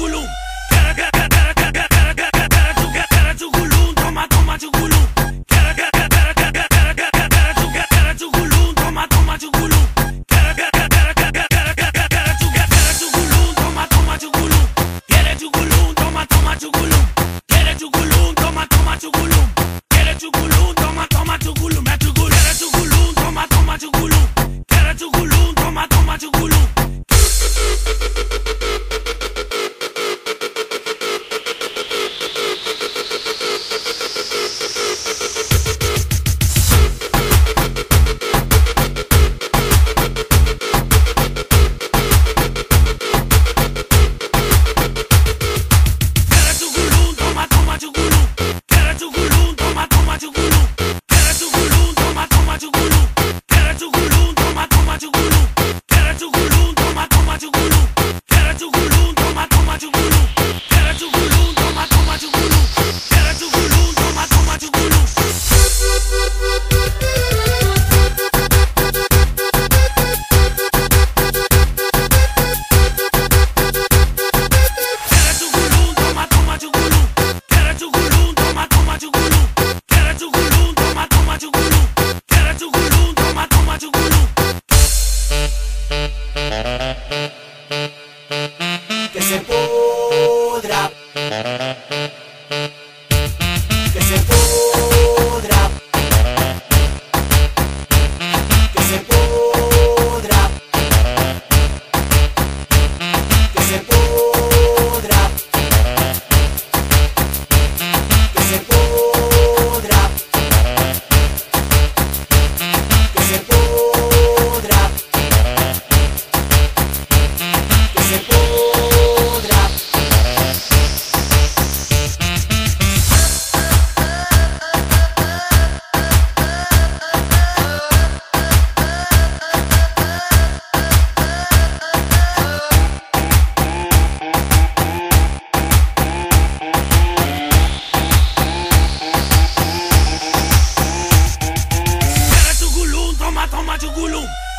Boulou Boulou